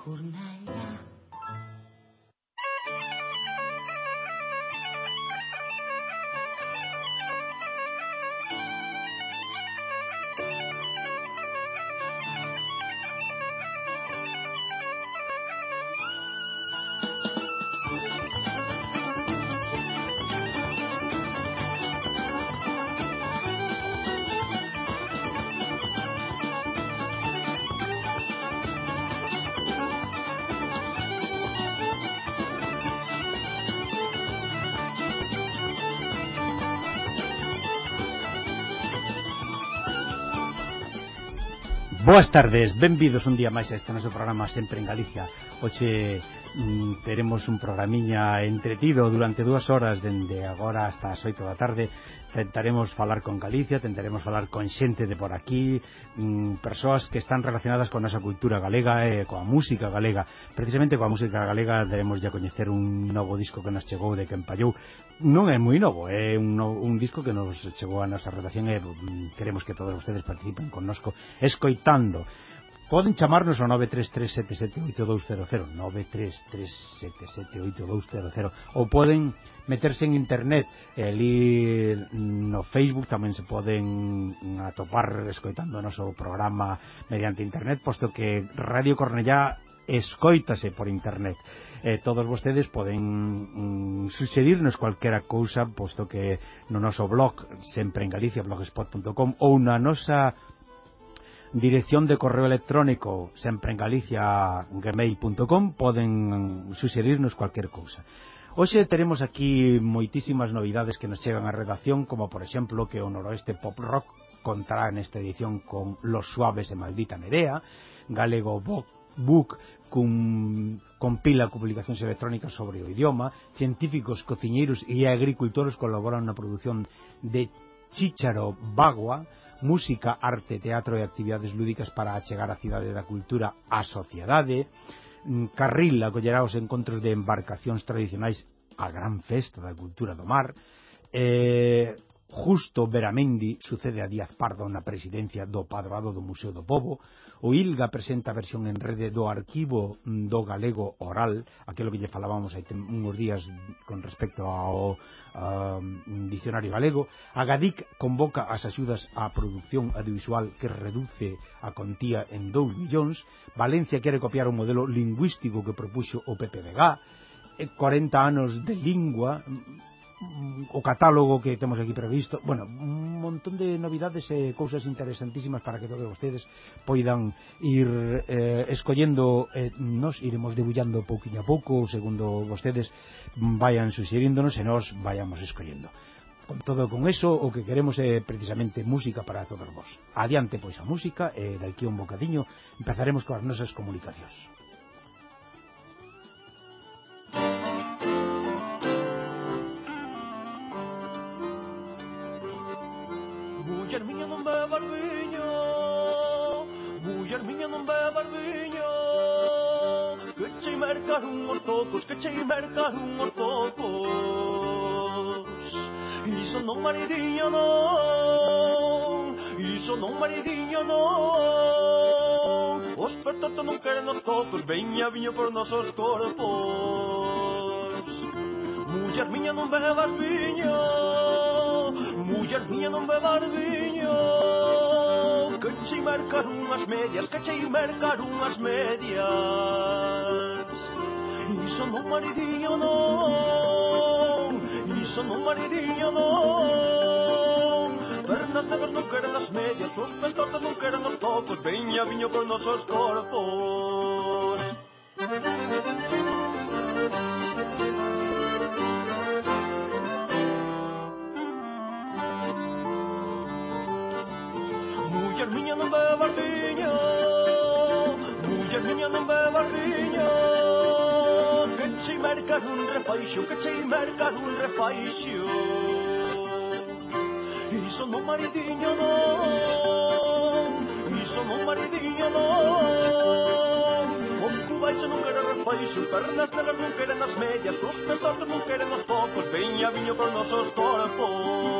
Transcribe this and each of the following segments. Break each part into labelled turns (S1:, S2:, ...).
S1: corner.
S2: Boas tardes, benvidos un día máis a este noso programa Sempre en Galicia. Oxe Mm, teremos un programiña entretido durante dúas horas dende agora hasta as oito da tarde. Tentaremos falar con Galicia tentaremos falar con xente de por aquí mm, persoas que están relacionadas con a nosa cultura galega e coa música galega. Precisamente coa música galega daremos ya coñecer un novo disco que nos chegou de Quempallou non é moi novo é un, no, un disco que nos chegou a nosa redacción e mm, queremos que todos vostedes participen connosco escoitando. Poden chamarnos ao 933778200, 933778200, ou poden meterse en internet, e ali no Facebook tamén se poden atopar escoitando o noso programa mediante internet, posto que Radio Cornellá escoítase por internet. Eh, todos vostedes poden mm, suxerirnos cualquera cousa, posto que no noso blog, sempre en Galicia, blogspot.com, ou na nosa dirección de correo electrónico sempre en Galicia gmail.com poden suxerirnos cualquier cousa. Hoxe teremos aquí moitísimas novidades que nos chegan á redacción como por exemplo que o noroeste pop rock contará nesta edición con Los Suaves e Maldita Nerea Galego Book, Book cun, compila publicacións electrónicas sobre o idioma, científicos, cociñeiros e agricultores colaboran na produción de Chícharo Bagua, música, arte, teatro e actividades lúdicas para achegar a cidade da cultura á sociedade, mm, Carril acollerá os encontros de embarcacións tradicionais a gran festa da cultura do mar, eh, Justo Veramendi sucede a Díaz Pardo na presidencia do Padroado do Museo do Pobo, O ILGA presenta a versión en rede do arquivo mm, do galego oral, aquilo que lle falábamos hai uns días con respecto ao uh, dicionario galego. A GADIC convoca as axudas á produción audiovisual que reduce a contía en 2 millóns. Valencia quere copiar o modelo lingüístico que propuxo o PPDG. 40 eh, anos de lingua mm, Mm, o catálogo que temos aquí previsto. Bueno, un montón de novidades e cousas interesantísimas para que todos vostedes poidan ir eh, escollendo eh, nos iremos debullando pouquinho a pouco segundo vostedes vayan suxeriéndonos e nos vayamos escollendo. Con todo con eso o que queremos é precisamente música para todos vos. Adiante pois a música e daqui un bocadiño. Empezaremos coas nosas comunicacións.
S3: muller miña non beber viño Muller miña non beber viño Que che mercar un tocos, que che mercar un tocos Iso non maridiño non Iso non maridiño non Os pertotos non queren os tocos, veña viño por nosos corpos. Muller miña non bebas viño Muller miña non bebar viño canción Que che marcar unhas medias Que che marcar unhas medias Iso non mariría non Iso non mariría non Pernas cegas non queren as medias Os peltotes non queren os tocos Veña viño con nosos corpos. Thank you. быватыня, Буя меня на быватыня. Качай мерка дун рефайшу, качай мерка дун рефайшу. И соно маридиня но, и соно маридиня но. Ocupaixo non queren os paixos, pernas negras non queren as medias, os pesos non queren os focos, veña viño para nosos corpos.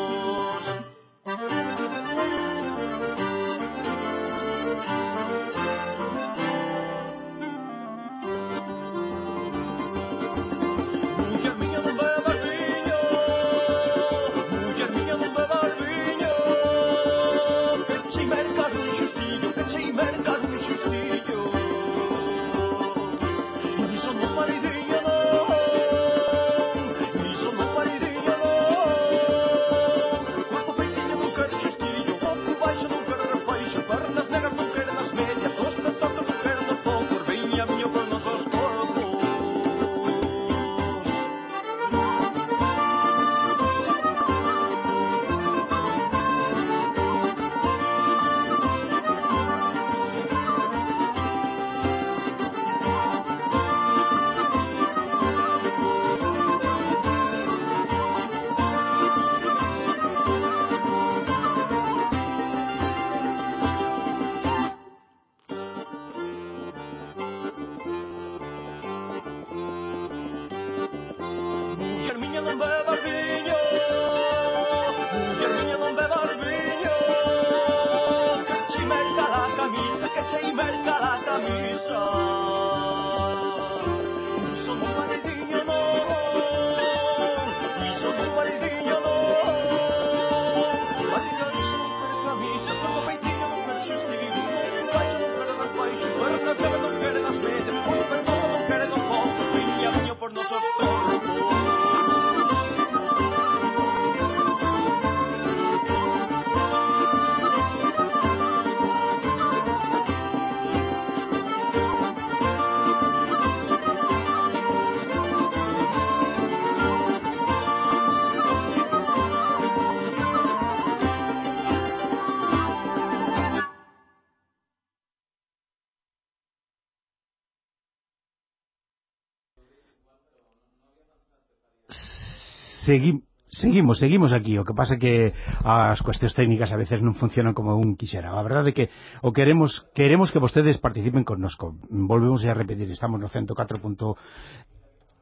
S2: seguimos Seguimos, seguimos aquí, o que pasa que as cuestións técnicas a veces non funcionan como un quixera. A verdade é que o queremos queremos que vostedes participen connosco. Volvemos a repetir, estamos no 104.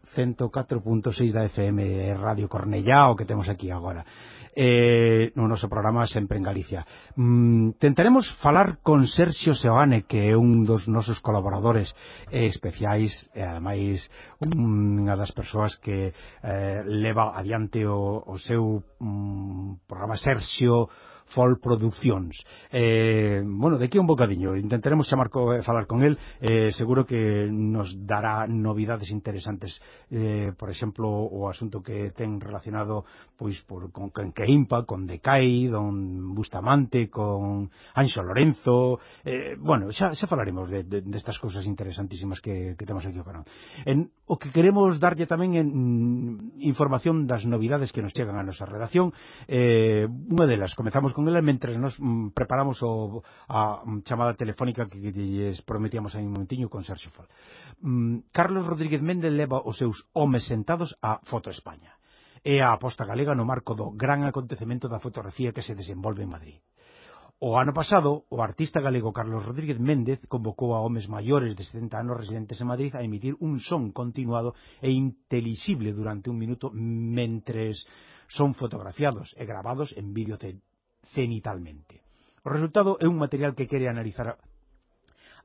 S2: 104.6 da FM Radio Cornellá, o que temos aquí agora eh, no noso programa sempre en Galicia. Mm, tentaremos falar con Sergio Seoane que é un dos nosos colaboradores eh, especiais e ademais unha das persoas que eh, leva adiante o, o seu mm, programa Sergio Fol Produccións. Eh, bueno, de aquí un bocadiño, intentaremos chamar co, eh, falar con el, eh, seguro que nos dará novidades interesantes, eh, por exemplo, o asunto que ten relacionado pois por, con, con Keimpa, con Decai, don Bustamante, con Anxo Lorenzo, eh, bueno, xa, xa falaremos de, de, destas cousas interesantísimas que, que temos aquí o canal. En, o que queremos darlle tamén en mm, información das novidades que nos chegan a nosa redacción, eh, unha delas, comezamos con ela mentre nos mm, preparamos o, a mm, chamada telefónica que, que lles prometíamos aí un momentiño con Sergio Fal. Mm, Carlos Rodríguez Méndez leva os seus homes sentados a Foto España. É a aposta galega no marco do gran acontecemento da fotografía que se desenvolve en Madrid. O ano pasado, o artista galego Carlos Rodríguez Méndez convocou a homes maiores de 70 anos residentes en Madrid a emitir un son continuado e intelixible durante un minuto mentres son fotografiados e grabados en vídeo cenitalmente. O resultado é un material que quere analizar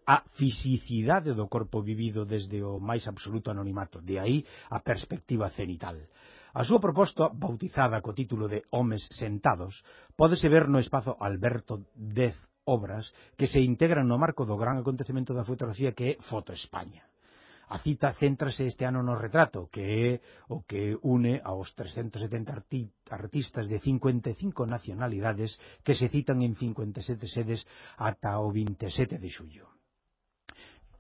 S2: a fisicidade do corpo vivido desde o máis absoluto anonimato, de aí a perspectiva cenital. A súa proposta, bautizada co título de Homes sentados, pódese ver no espazo Alberto Dez obras que se integran no marco do gran acontecemento da fotografía que é Foto España. A cita céntrase este ano no retrato, que é o que une aos 370 arti artistas de 55 nacionalidades que se citan en 57 sedes ata o 27 de xullo.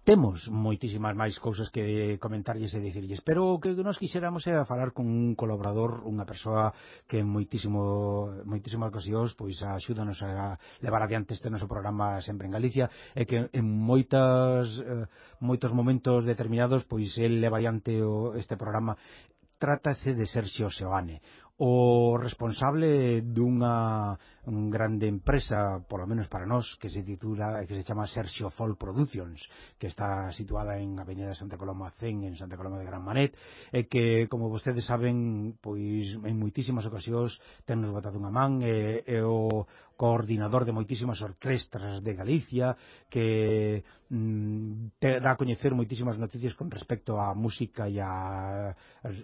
S2: Temos moitísimas máis cousas que comentarlles e dicirlles, pero o que nos quixéramos é falar con un colaborador, unha persoa que en moitísimo, moitísimas ocasións pois axúdanos a levar adiante este noso programa sempre en Galicia e que en moitas eh, moitos momentos determinados pois el leva adiante o, este programa. Trátase de Sergio Seoane, o responsable dunha grande empresa, polo menos para nós, que se titula que se chama Sergio Fol Productions, que está situada en Avenida Santa Coloma 100 en Santa Coloma de Gran Manet, e que, como vostedes saben, pois en moitísimas ocasións tennos botado unha man e, e o, coordinador de moitísimas orquestras de Galicia que mm, te dá a coñecer moitísimas noticias con respecto á música e a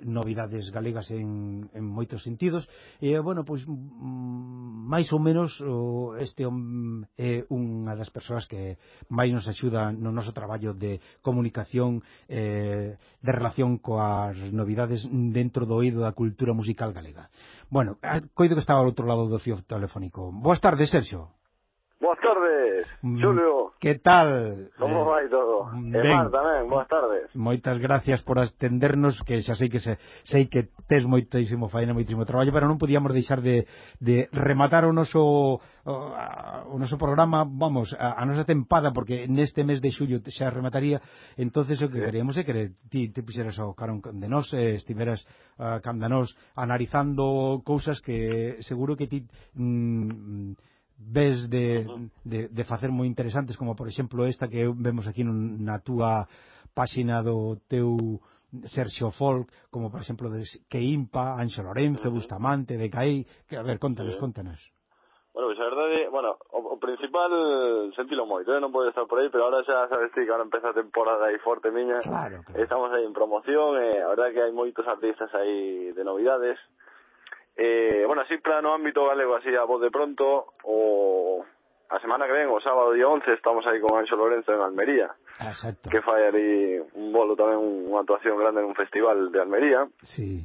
S2: novidades galegas en, en moitos sentidos. E bueno, pois mm, máis ou menos o, este mm, é unha das persoas que máis nos axuda no noso traballo de comunicación eh, de relación coas novidades dentro do oído da cultura musical galega. Bueno, ah, coido que estaba ao outro lado do fio telefónico. Boas tardes, Sergio.
S1: Boas tardes, Xulio.
S2: Mm, que tal?
S1: Como eh, vai todo? Mm, eh, ben. E Mar tamén, boas tardes.
S2: Moitas gracias por atendernos, que xa sei que se, sei que tes moitísimo faena, moitísimo traballo, pero non podíamos deixar de, de rematar o noso o noso programa, vamos, a, a nosa tempada, porque neste mes de xullo xa remataría, entonces o que sí. queríamos é que ti te pixeras ao carón de nós, eh, estiveras uh, cam de nós analizando cousas que seguro que ti... Mm, ves de, de, de facer moi interesantes como por exemplo esta que vemos aquí na túa páxina do teu Sergio Folk, como por exemplo de Queimpa, Anxo Lorenzo, Bustamante, de Caí, que a ver, contanos, contanos.
S1: Bueno, pois pues a verdade, bueno, o, o principal sentilo moito, eh? non pode estar por aí, pero ahora xa sabes ti que ahora empeza a temporada aí forte miña.
S2: Claro, claro.
S1: Estamos aí en promoción, eh? a verdade que hai moitos artistas aí de novidades. Uh Eh, bueno, así plano ámbito galego, así a voz de pronto, o a semana que ven, o sábado día 11, estamos aí con Anxo Lorenzo en Almería.
S2: Ah, exacto.
S1: Que fai ali un bolo tamén, unha actuación grande en un festival de Almería.
S2: Sí.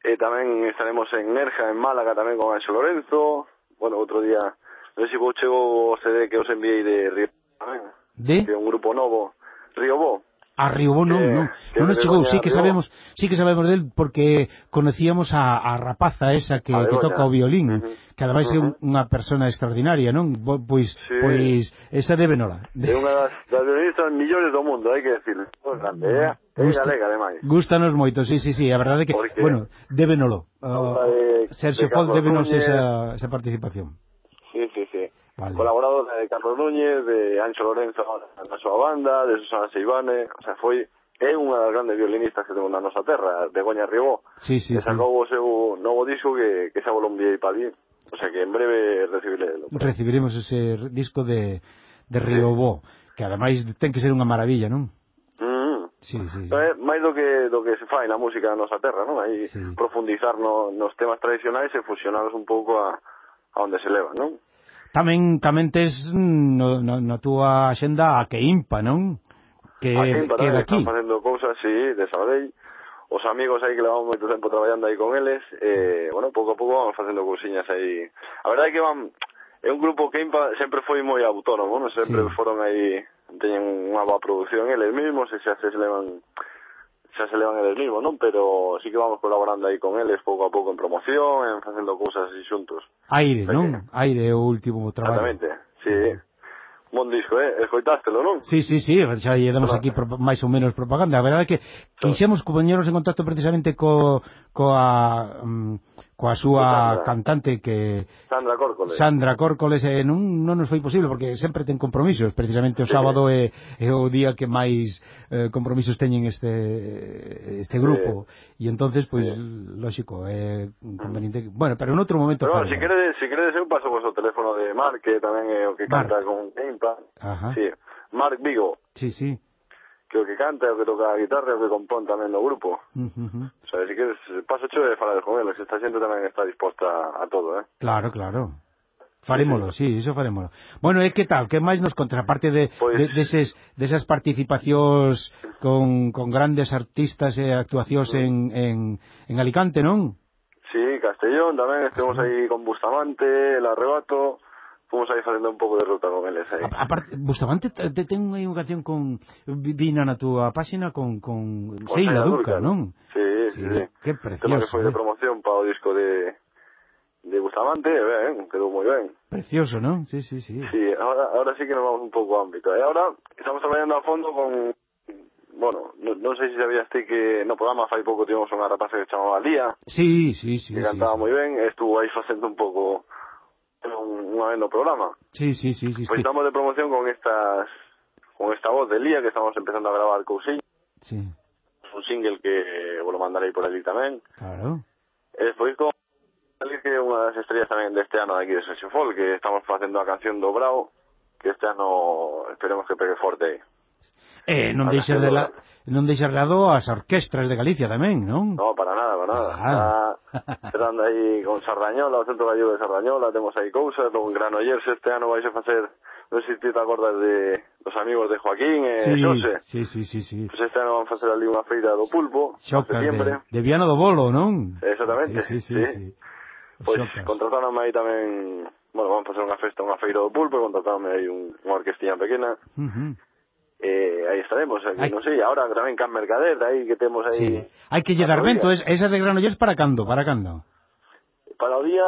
S1: Eh, e tamén estaremos en Nerja, en Málaga, tamén con Anxo Lorenzo. Bueno, outro día, non sei se vos chego o CD que os enviei de Río tamén.
S2: ¿eh?
S1: De? De un grupo novo, Río Bo.
S2: Arribou non, eh, non, non nos chegou, sí que sabemos, sí que sabemos del porque conocíamos a, a rapaza esa que, que toca o violín, uh -huh. que ademais uh -huh. é unha persona extraordinaria, non? Pois sí. pois esa debe nola. De...
S1: É unha das, das violinistas millores do mundo, hai que decirlo, grande, eh? Gusta, galega, ademais.
S2: Gústanos moito, sí, sí, sí, a verdade é que, porque, bueno, débenolo. Uh, de, ah, Sergio de Paul débenos esa, esa participación.
S1: Vale. Colaborador de Carlos Núñez, de Ancho Lorenzo na súa banda, de Susana Seivane, o sea, foi é unha das grandes violinistas que temos na nosa terra, de Goña Ribó.
S2: Sí, sí,
S1: que sacou sí. o seu novo disco que, que xa volombiei para dir. O sea que en breve recibirelo.
S2: Recibiremos ese disco de, de Riobó, sí. que ademais ten que ser unha maravilla, non? Mm. Sí, sí, sí.
S1: É máis do que do que se fai na música da nosa terra, non? Aí sí. profundizar no, nos temas tradicionais e fusionalos un pouco a, a onde se leva, non?
S2: tamén tamén tes mm, no, no, na túa axenda a que impa, non? Que
S1: a que impa,
S2: que
S1: aquí. están facendo cousas, sí, de Sabadell. Os amigos aí que levamos moito tempo traballando aí con eles, eh, bueno, pouco a pouco vamos facendo cousiñas aí. A verdade é que van é un grupo que impa sempre foi moi autónomo, non? Sempre sí. foron aí teñen unha boa produción eles mesmos e xa se levan xa se levan eles mismos, non? Pero sí que vamos colaborando aí con eles pouco a pouco en promoción, en facendo cousas así xuntos.
S2: Aire, Porque... non? Aire é o último traballo.
S1: Exactamente, sí. Bon disco, eh? Escoitástelo, non?
S2: Sí, sí, sí, xa lle damos aquí máis ou menos propaganda. A verdade é que quixemos poñernos en contacto precisamente co, coa... Um, mm, coa súa cantante que
S1: Sandra Córcoles.
S2: Sandra Córcoles eh, non, non nos foi posible porque sempre ten compromisos, precisamente o sábado é, é o día que máis eh, compromisos teñen este este grupo eh, e entonces pois pues, sí. lógico, é conveniente que... bueno, pero en outro momento
S1: pero, se si queredes, se si queredes eu paso vos o teléfono de Mark, que tamén é o que canta canta con Impa. Sí. Mark Vigo.
S2: Sí, sí
S1: que o que canta, o que toca a guitarra, o que compón tamén no grupo.
S2: Uh -huh.
S1: O sea, si queres, paso cheo de falar con eles, esta xente tamén está disposta a todo, eh?
S2: Claro, claro. Farémolo, sí, iso farémolo. Bueno, e que tal? Que máis nos contra? Aparte de, pues... de, deses, desas participacións con, con grandes artistas e actuacións en, en, en Alicante, non?
S1: Sí, Castellón tamén, estemos aí con Bustamante, El Arrebato, fomos aí facendo un pouco de ruta con eles aí.
S2: A, a parte, Bustamante te, te ten aí unha canción con vina na túa páxina con con, Seila Duca, Duca, non?
S1: Sí, sí, sí.
S2: Que precioso. Tema
S1: que foi eh? de promoción para o disco de de Bustamante, ben, quedou moi ben.
S2: Precioso, non? Sí, sí, sí.
S1: Sí, ahora, ahora sí que nos vamos un pouco ámbito. E ahora estamos traballando a fondo con... Bueno, non, non sei se sabías ti que no programa fai pouco tivemos unha rapaza que chamaba Lía.
S2: Sí, sí, sí.
S1: Que sí, cantaba
S2: sí,
S1: moi ben, estuvo aí facendo un pouco unha vez no programa.
S2: Sí, sí, sí, sí.
S1: Pois estamos de promoción con estas con esta voz de Lía que estamos empezando a gravar cousiño.
S2: Sí.
S1: Un single que vou mandarei por ali tamén.
S2: Claro.
S1: E despois con que é unha das estrellas tamén deste ano aquí de Session que estamos facendo a canción do Bravo, que este ano esperemos que pegue forte aí.
S2: Eh, non deixa de la... non deixa de lado as orquestras de Galicia tamén, non?
S1: No, para nada, para nada. Ah. Está aí con Sardañola, o Centro gallego de Sardañola, temos aí cousas, con Granollers este ano vais a facer non sei se te acordas de dos amigos de Joaquín e eh,
S2: sí,
S1: Xose.
S2: Sí, sí, sí, sí.
S1: Pues este ano van facer ali unha feira do pulpo,
S2: Xocas, de, de Viana do Bolo, non?
S1: Exactamente.
S2: Sí, sí, sí. sí. sí.
S1: Pois pues, contrataronme aí tamén, bueno, van facer unha festa, unha feira do pulpo, contrataronme aí un, unha orquestilla pequena.
S2: Uh -huh
S1: eh, aí estaremos, eh, aquí, hai... non sei, agora tamén Can Mercader, aí que temos aí... Sí.
S2: Hai que lle dar vento, esa de Granollers para cando, para cando?
S1: Para o día,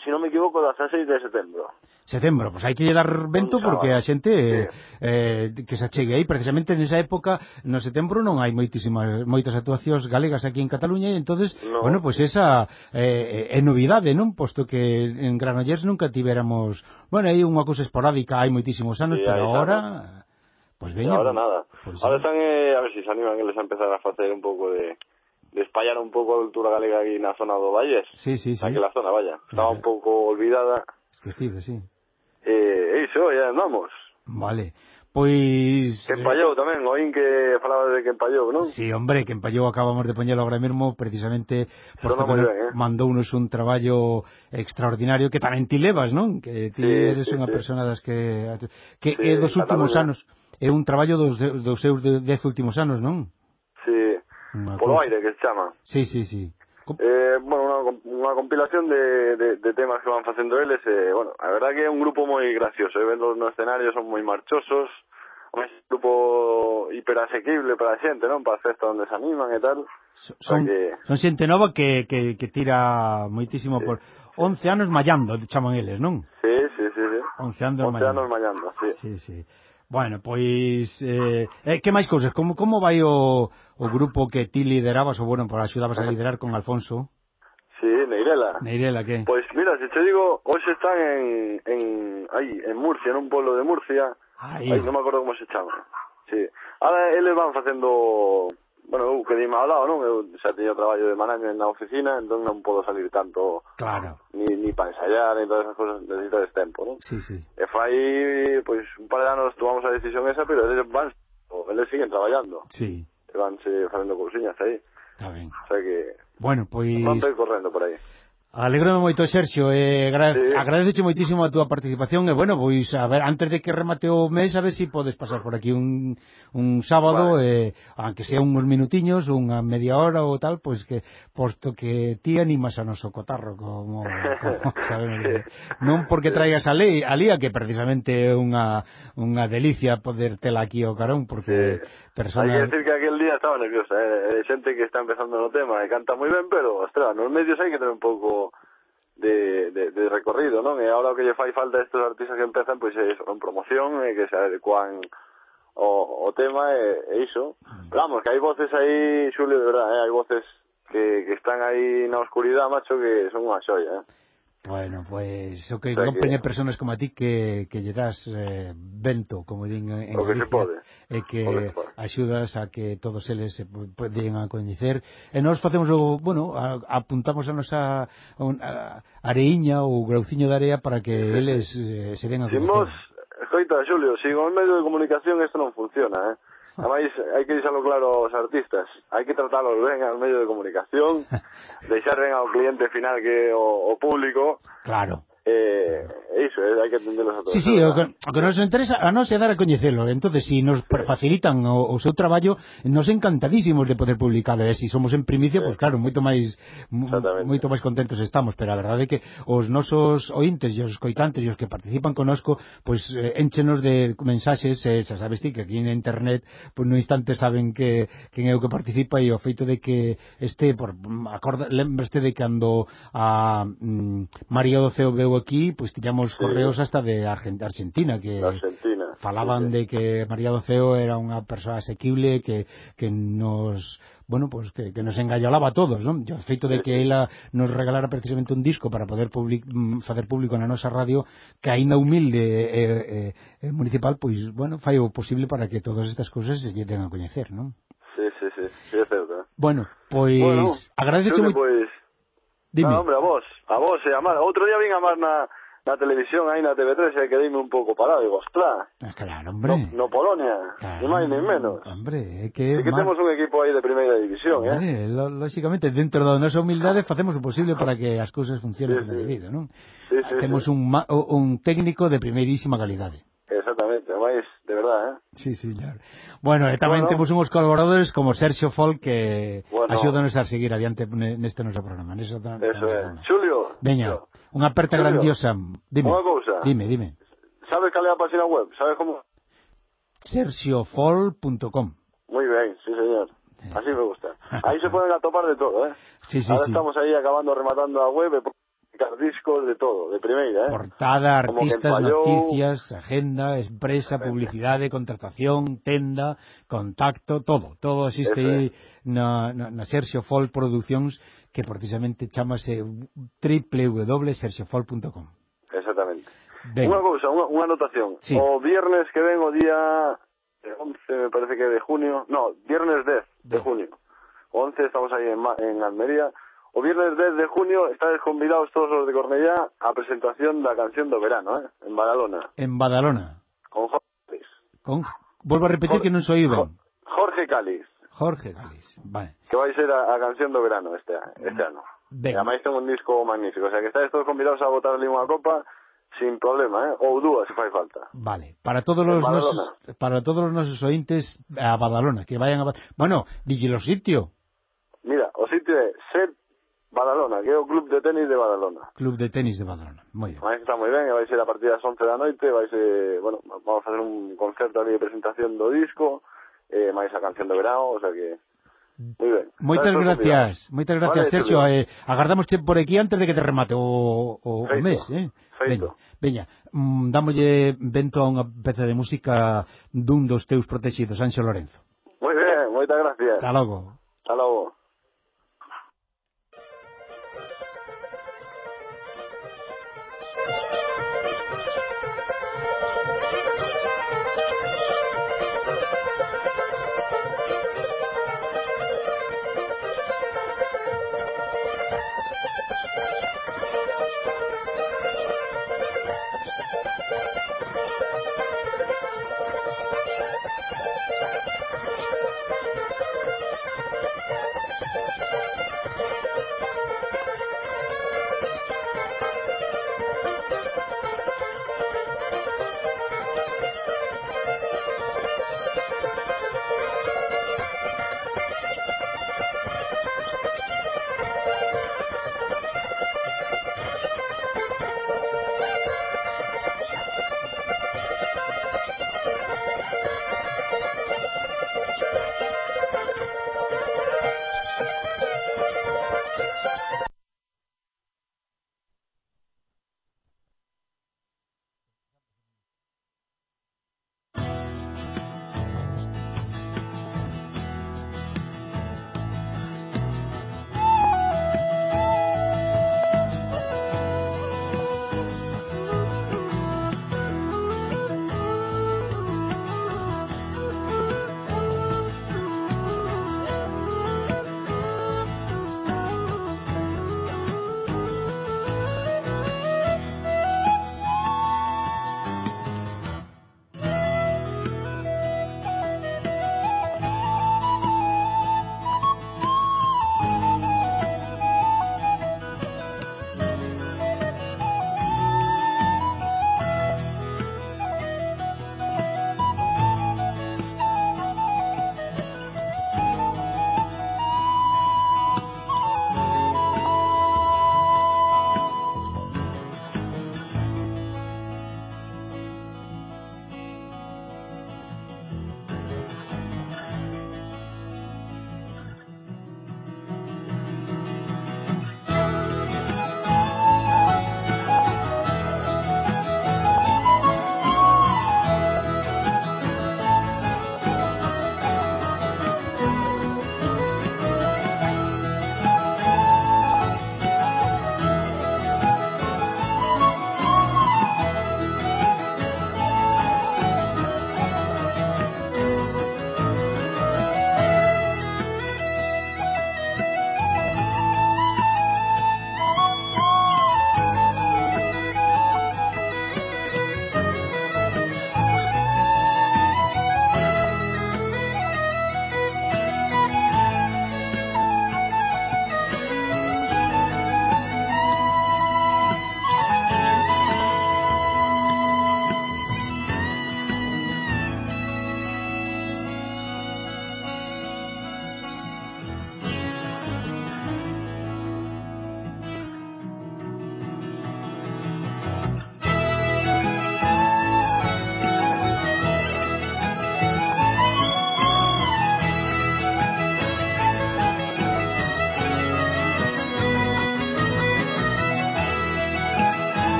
S1: se si non me equivoco, 16 de setembro.
S2: Setembro, pois pues hai que lle dar vento porque a xente sí. eh, eh que se achegue aí, precisamente nesa época, no setembro non hai moitísimas moitas actuacións galegas aquí en Cataluña e entonces, no. bueno, pois pues esa eh, é novidade, non? Posto que en Granollers nunca tiveramos, bueno, hai unha cousa esporádica hai moitísimos anos, sí, pero agora... Claro Pues veña,
S1: ahora nada. Pues, ahora están, eh, a ver se si se animan eles a empezar a facer un pouco de de espallar un pouco a cultura galega aquí na zona do Valles.
S2: Sí, sí, sí.
S1: Aquela zona, vaya, estaba un pouco olvidada.
S2: Esquecida, sí.
S1: Eh, iso, ya andamos.
S2: Vale. Pois...
S1: Que empallou tamén, oín que falaba de que empallou, non?
S2: Sí, hombre, que empallou acabamos de poñelo agora mesmo, precisamente por
S1: no ben, eh?
S2: mandounos un traballo extraordinario que tamén ti levas, non? Que ti
S1: sí,
S2: eres
S1: sí,
S2: unha
S1: sí.
S2: persona das que... que
S1: sí,
S2: é dos últimos
S1: Cataluña.
S2: anos é un traballo dos, dos seus dez últimos anos, non?
S1: Sí,
S2: Una
S1: polo aire que se chama.
S2: Sí, sí, sí.
S1: Eh, bueno, unha, unha compilación de, de, de temas que van facendo eles eh, bueno, a verdad que é un grupo moi gracioso eh, vendos no escenario son moi marchosos un grupo hiperasequible para a xente, non? Para a festa onde se animan e tal
S2: Son,
S1: que...
S2: son xente nova que, que, que tira moitísimo
S1: sí.
S2: por 11 anos mallando, chaman eles, non?
S1: Sí, sí, sí, sí.
S2: 11 anos
S1: 11 mallando, anos mallando sí.
S2: sí, sí. Bueno, pois eh, eh, que máis cousas? Como como vai o, o grupo que ti liderabas ou bueno, por axudabas a liderar con Alfonso?
S1: Sí, Neirela.
S2: Neirela, que?
S1: Pois mira, se te digo, hoxe están en en aí, en Murcia, nun pueblo de Murcia.
S2: Aí,
S1: non me acordo como se chama. Sí. Ahora eles van facendo bueno, eu que dime ao lado, non? Eu xa teño traballo de manaño na oficina, entón non podo salir tanto
S2: claro.
S1: ni, ni para ensayar, ni todas esas cosas, necesito ese tempo, non?
S2: Sí, sí.
S1: E fai, pois, un par de anos tomamos a decisión esa, pero eles van, eles siguen traballando.
S2: Sí.
S1: E vanse facendo cousiñas aí.
S2: Está ben.
S1: O sea que...
S2: Bueno, pois...
S1: Van correndo por aí.
S2: Alegrome moito, Sergio, e eh, agra
S1: sí.
S2: moitísimo a túa participación e bueno, pois a ver, antes de que remate o mes, a ver se si podes pasar por aquí un, un sábado
S1: vale.
S2: e aunque sea uns minutiños, unha media hora ou tal, pois que posto que ti animas a noso cotarro como, como sabemos. non porque traigas a lei, a lía que precisamente é unha unha delicia poder tela aquí ao carón porque
S1: sí personas... Hai que decir que aquel día estaba nerviosa, eh? xente que está empezando no tema e canta moi ben, pero, ostras, nos medios hai que ter un pouco de, de, de recorrido, non? E ahora o que lle fai falta a estes artistas que empezan, pois é en promoción, e que se adecuan o, o tema e, e iso. Pero vamos, que hai voces aí, Xulio, de verdad, eh? hai voces que, que están aí na oscuridade, macho, que son unha xoia, eh?
S2: Bueno, pois o que
S1: o sea,
S2: compren
S1: que...
S2: personas como a ti que, que lle das eh, vento, como din en
S1: o Galicia, que se pode.
S2: e que,
S1: que
S2: axudas a que todos eles se poden a coñecer. E nós facemos o, bueno, a, apuntamos a nosa a, a areiña ou grauciño de area para que eles eh, se den a coñecer.
S1: Simos, escoita, Xulio, se si con medio de comunicación isto non funciona, eh? Ademais, hai que dixalo claro aos artistas, hai que tratalos ben ao medio de comunicación, deixar ben ao cliente final que o, o público.
S2: Claro.
S1: Eh, iso, eh, hai que atendelos a todos.
S2: Sí, sí, o que, o que nos interesa a nós é dar a coñecelo. entonces si nos facilitan o, o seu traballo, nos encantadísimos de poder publicalo. E eh? se si somos en primicia,
S1: sí.
S2: pois pues, claro, moito máis moito máis contentos estamos, pero a verdade é que os nosos ointes e os coitantes e os que participan conosco, pois pues, eh, enchenos de mensaxes, eh, xa sabes ti que aquí en internet, pois pues, no instante saben que quen é o que participa e o feito de que este por acorda, lembraste de cando a mm, María Doceo COB eu aquí, pois tiñamos
S1: sí.
S2: correos hasta de Argentina que
S1: Argentina,
S2: falaban
S1: sí, sí.
S2: de que María Doceo era unha persoa asequible que, que nos bueno, pues que, que nos engallolaba a todos, non? O feito de que ela nos regalara precisamente un disco para poder public, mm, facer público na nosa radio, que aínda humilde eh, eh, municipal, pois, bueno, fai o posible para que todas estas cousas se lle den a coñecer, non?
S1: Sí, sí, sí, sí, é certo.
S2: Bueno, pois,
S1: bueno, agradecete
S2: moito...
S1: Pois,
S2: Dime.
S1: No, hombre, a vos, a vos e a Mar. Outro día vin a Mar na, na televisión aí na TV3 e quedeime un pouco parado, digo, ostras.
S2: Ah, claro, hombre.
S1: No, no Polonia,
S2: claro,
S1: ni máis ni menos.
S2: Hombre, é que...
S1: Sí que
S2: Mar...
S1: temos un equipo aí de primeira división, ¿eh?
S2: hombre, eh? Lo, lógicamente, dentro da nosa humildade facemos o posible para que as cousas funcionen
S1: sí, sí.
S2: debido, non?
S1: Sí, sí,
S2: Temos
S1: sí.
S2: un, un técnico de primeirísima calidade.
S1: De verdade, eh?
S2: Sí, señor. Bueno, e tamén
S1: Bueno.
S2: temos colaboradores como Sergio Folk que
S1: Bueno.
S2: axúdanos a seguir adiante ne- neste noso programa. Neso,
S1: Eso é. Xulio,
S2: Veña, unha aperta
S1: Julio,
S2: grandiosa. Dime.
S1: unha cousa.
S2: Dime, dime.
S1: sabes cal é a página web? Sabes como?
S2: sergiofol.com
S1: Moi ben, sí, señor. Así me gusta. Aí se poden atopar de todo, eh?
S2: Sí, sí,
S1: Ahora
S2: sí.
S1: estamos aí acabando rematando a web discos, de todo, de primeira, eh?
S2: Portada, artistas,
S1: empallou...
S2: noticias, agenda, empresa, publicidade, contratación, tenda, contacto, todo, todo existe aí na, na, na Sergio Fol Produccións que precisamente chamase www.sergiofol.com.
S1: Exactamente.
S2: Ben.
S1: Unha cousa, unha, unha anotación.
S2: Sí.
S1: O viernes que ven o día 11, me parece que de junio, no, viernes 10 de, junio. 11 estamos aí en, en Almería o viernes 10 de junio estáis convidados todos los de Cornellá a presentación da canción do verano, eh, en Badalona,
S2: En Badalona.
S1: con Jorge Cáliz.
S2: Con... Volvo a repetir
S1: Jorge-
S2: que non soy ben.
S1: Jorge Cáliz,
S2: Jorge Gales. Vale.
S1: que vai ser a, a canción do verano este, este ano. E
S2: Venga.
S1: ademais ten un disco magnífico, o sea que estáis todos convidados a botar ali unha copa sin problema, eh, ou dúas se fai falta.
S2: Vale, para todos los
S1: Badalona.
S2: nosos, para todos os nosos ointes a Badalona, que vayan a Ba- Bueno, dille o sitio.
S1: Mira, o sitio é Set Badalona, que é o Club de Tenis de Badalona.
S2: Club de Tenis de Badalona, moi ben.
S1: Está moi ben, vai ser a partir das 11 da noite, vai ser, bueno, vamos a facer un concerto ali de presentación do disco, eh, máis a canción do verão, o sea que Moi ben.
S2: Moitas gracias, moitas gracias
S1: vale,
S2: Sergio, eh, agardamos por aquí antes de que te remate o, o,
S1: feito, o
S2: mes, eh.
S1: Feito.
S2: Veña, veña mm, dámoslle vento a unha peza de música dun dos teus protegidos, Anxo Lorenzo.
S1: Moi ben, moitas gracias.
S2: Hasta logo.
S1: Hasta logo.